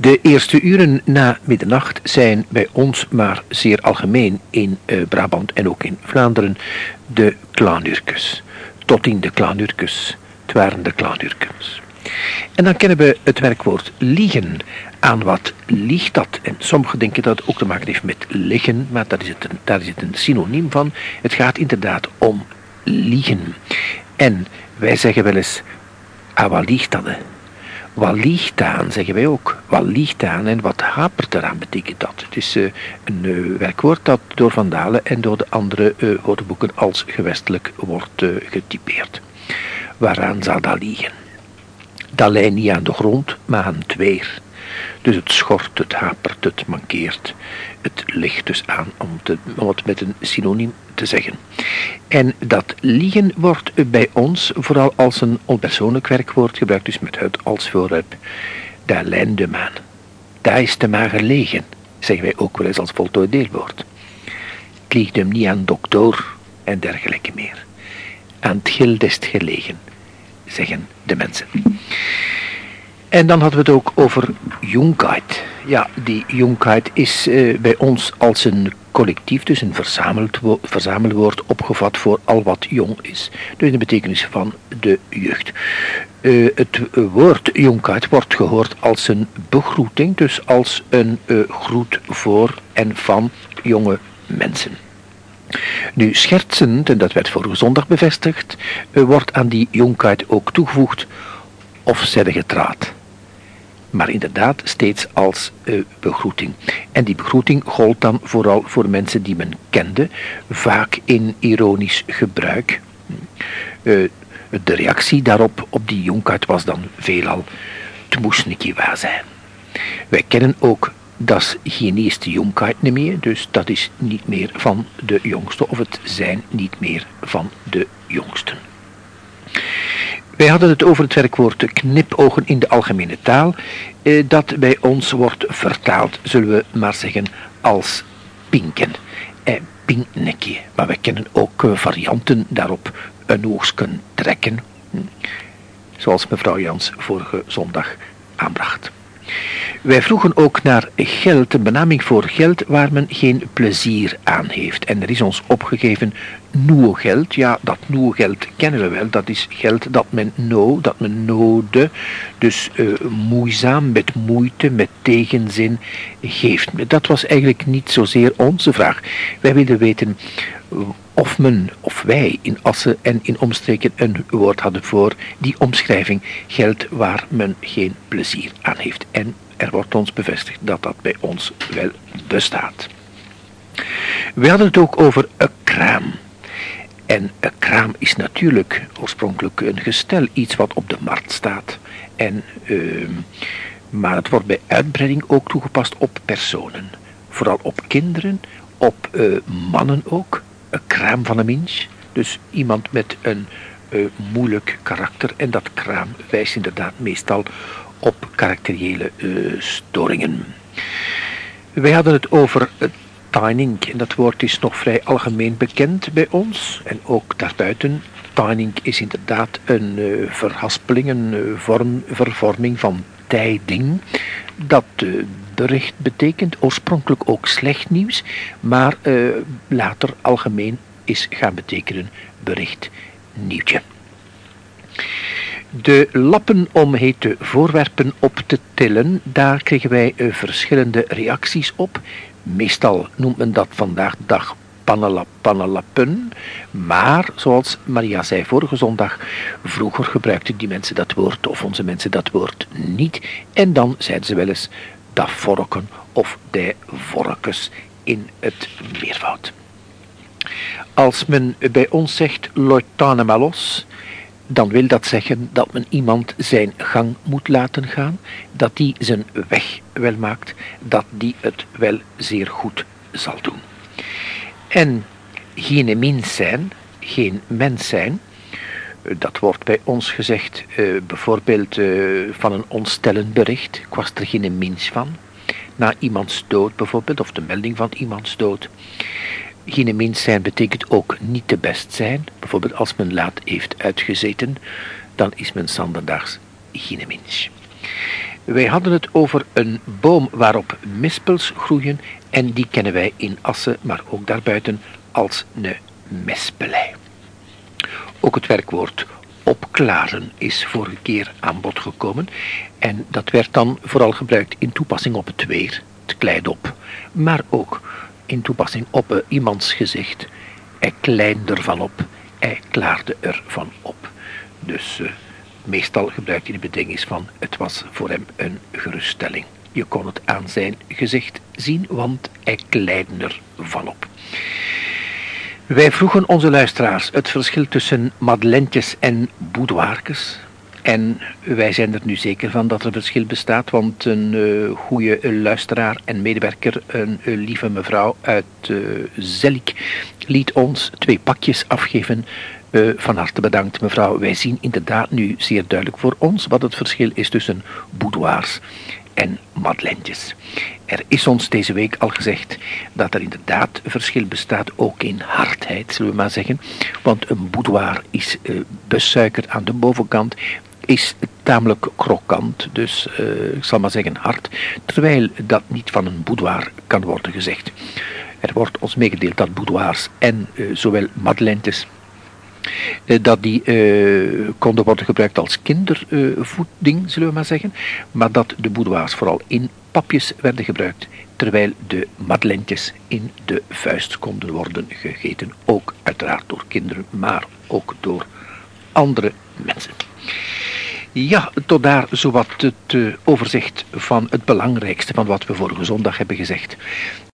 De eerste uren na middernacht zijn bij ons, maar zeer algemeen in uh, Brabant en ook in Vlaanderen, de klaanurkes. Tot in de klaanurkes. Het waren de klaanurkens. En dan kennen we het werkwoord liegen. Aan wat liegt dat? En sommigen denken dat het ook te maken heeft met liggen, maar daar is, het een, is het een synoniem van. Het gaat inderdaad om liegen. En wij zeggen wel eens, ah, wat liegt dat? Wat liegt aan, zeggen wij ook. Wat liegt aan en wat hapert eraan betekent dat. Het is uh, een uh, werkwoord dat door Van Dalen en door de andere uh, woordenboeken als gewestelijk wordt getypeerd. Waaraan zal dat liegen? Dat lijkt niet aan de grond, maar aan het weer. Dus het schort, het hapert, het mankeert. Het ligt dus aan om, te, om het met een synoniem te zeggen. En dat liegen wordt bij ons vooral als een onpersoonlijk werkwoord gebruikt, dus met het als voorwerp. Daar lijnt de maan. Daar is de maan gelegen, zeggen wij ook wel eens als voltooid deelwoord. Het ligt hem niet aan dokter en dergelijke meer. Aan het gildest gelegen, zeggen de mensen. En dan hadden we het ook over Jungkeit. Ja, die Jungkeit is uh, bij ons als een collectief, dus een verzamelwoord opgevat voor al wat jong is. Dus de betekenis van de jeugd. Uh, het woord Jungkeit wordt gehoord als een begroeting, dus als een uh, groet voor en van jonge mensen. Nu, schertsend, en dat werd vorige zondag bevestigd, wordt aan die Jungkeit ook toegevoegd of zij getraad maar inderdaad steeds als uh, begroeting. En die begroeting gold dan vooral voor mensen die men kende, vaak in ironisch gebruik. Uh, de reactie daarop, op die jonkheid, was dan veelal, niet waar zijn. Wij kennen ook dat geen eerste jonkheid meer, dus dat is niet meer van de jongste, of het zijn niet meer van de jongsten. Wij hadden het over het werkwoord knipogen in de algemene taal, eh, dat bij ons wordt vertaald, zullen we maar zeggen, als pinken. Eh, pinknekje, maar wij kennen ook eh, varianten daarop, een oogstken trekken, hm. zoals mevrouw Jans vorige zondag aanbracht. Wij vroegen ook naar geld, een benaming voor geld waar men geen plezier aan heeft. En er is ons opgegeven nieuw geld. Ja, dat nieuw geld kennen we wel. Dat is geld dat men no, dat men noode, dus uh, moeizaam, met moeite, met tegenzin geeft. Dat was eigenlijk niet zozeer onze vraag. Wij wilden weten of men, of wij in Assen en in omstreken een woord hadden voor die omschrijving geld waar men geen plezier aan heeft. En er wordt ons bevestigd dat dat bij ons wel bestaat. We hadden het ook over een kraam. En een kraam is natuurlijk oorspronkelijk een gestel, iets wat op de markt staat. En, uh, maar het wordt bij uitbreiding ook toegepast op personen. Vooral op kinderen, op uh, mannen ook. Een kraam van een mens. Dus iemand met een uh, moeilijk karakter. En dat kraam wijst inderdaad meestal op karakteriële uh, storingen. Wij hadden het over Tining, en dat woord is nog vrij algemeen bekend bij ons en ook daarbuiten. Tining is inderdaad een uh, verhaspeling, een vorm, vervorming van tijding, dat bericht betekent, oorspronkelijk ook slecht nieuws, maar later algemeen is gaan betekenen bericht, nieuwtje. De lappen om hete voorwerpen op te tillen, daar kregen wij verschillende reacties op. Meestal noemt men dat vandaag de dag pannelappen, maar zoals Maria zei vorige zondag, vroeger gebruikten die mensen dat woord of onze mensen dat woord niet en dan zeiden ze wel eens dat vorken of de vorkes in het meervoud. Als men bij ons zegt loitane malos, dan wil dat zeggen dat men iemand zijn gang moet laten gaan, dat die zijn weg wel maakt, dat die het wel zeer goed zal doen. En geen mens zijn, geen mens zijn, dat wordt bij ons gezegd, uh, bijvoorbeeld uh, van een ontstellend bericht, ik was er geen mens van, na iemands dood bijvoorbeeld, of de melding van iemands dood. Geen mens zijn betekent ook niet te best zijn. Bijvoorbeeld als men laat heeft uitgezeten, dan is men zanderdaags geen mens. Wij hadden het over een boom waarop mispels groeien en die kennen wij in Assen, maar ook daarbuiten als een mespelei. Ook het werkwoord opklaren is vorige keer aan bod gekomen en dat werd dan vooral gebruikt in toepassing op het weer, het kleid op, maar ook in toepassing op uh, iemands gezicht. Hij kleinde ervan op, hij klaarde ervan op. Dus uh, meestal gebruikt hij de beding van het was voor hem een geruststelling. Je kon het aan zijn gezicht zien, want hij kleidde ervan op. Wij vroegen onze luisteraars het verschil tussen madelentjes en boudoirkes. En wij zijn er nu zeker van dat er verschil bestaat, want een uh, goede luisteraar en medewerker, een uh, lieve mevrouw uit uh, Zelik, liet ons twee pakjes afgeven. van harte bedankt mevrouw. Wij zien inderdaad nu zeer duidelijk voor ons wat het verschil is tussen boudoirs en madelentjes. Er is ons deze week al gezegd dat er inderdaad verschil bestaat, ook in hardheid, zullen we maar zeggen. Want een boudoir is uh, aan de bovenkant, is tamelijk krokant, dus uh, ik zal maar zeggen hard, terwijl dat niet van een boudoir kan worden gezegd. Er wordt ons meegedeeld dat boudoirs en uh, zowel madelentjes dat die konden worden gebruikt als kindervoeding, zullen we maar zeggen, maar dat de boudoirs vooral in papjes werden gebruikt, terwijl de madelentjes in de vuist konden worden gegeten, ook uiteraard door kinderen, maar ook door andere mensen. Ja, tot daar zowat het uh, overzicht van het belangrijkste van wat we vorige zondag hebben gezegd.